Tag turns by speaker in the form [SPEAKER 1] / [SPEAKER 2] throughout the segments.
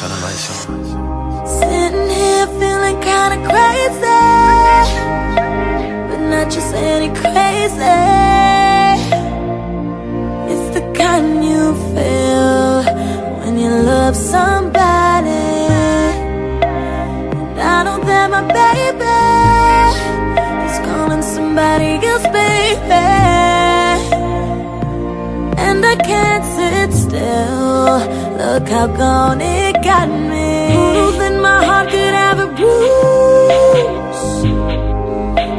[SPEAKER 1] Turn the lights on.
[SPEAKER 2] Sitting here feeling kinda crazy, but not just any crazy. It's the kind you feel when you love somebody. And I know that my baby is calling somebody else, baby. And I can't sit still. Look how gone it got me. Ooh, then my heart could a bruise.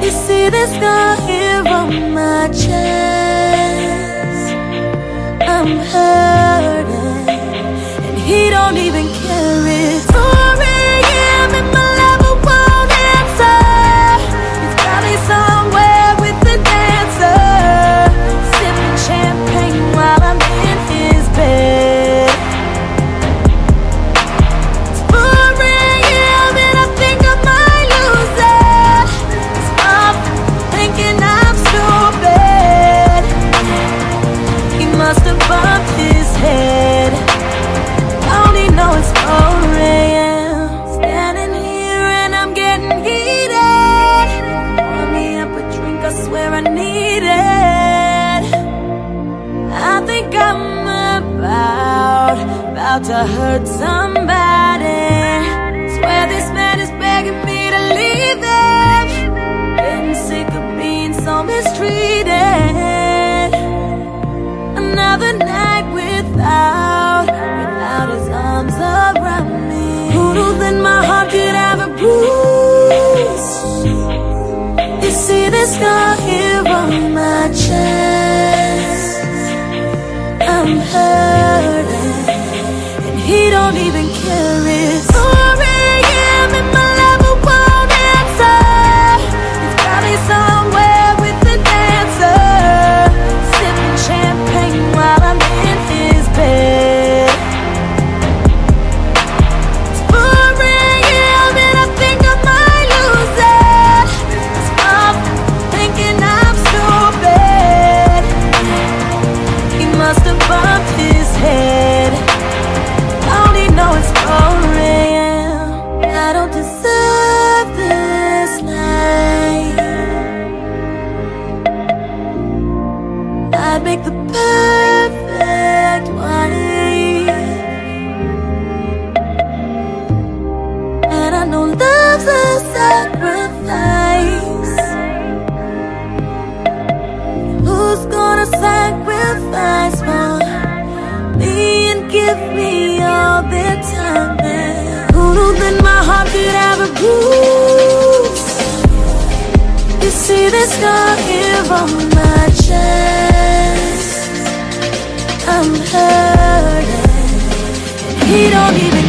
[SPEAKER 2] You see this scar here on my chest. I'm hurting, and he don't even care. Head. Only know it's 4 a.m. Standing here and I'm getting heated. Pour me up a drink, I swear I need it. I think I'm about, about to hurt somebody. I'm hurting, and he don't even care. Make the perfect wife. And I know love's a sacrifice. Who's gonna sacrifice for me and give me all their time? And Ooh, then my heart could a bruise. You see this scar here on my chest. I'm hurting, he don't even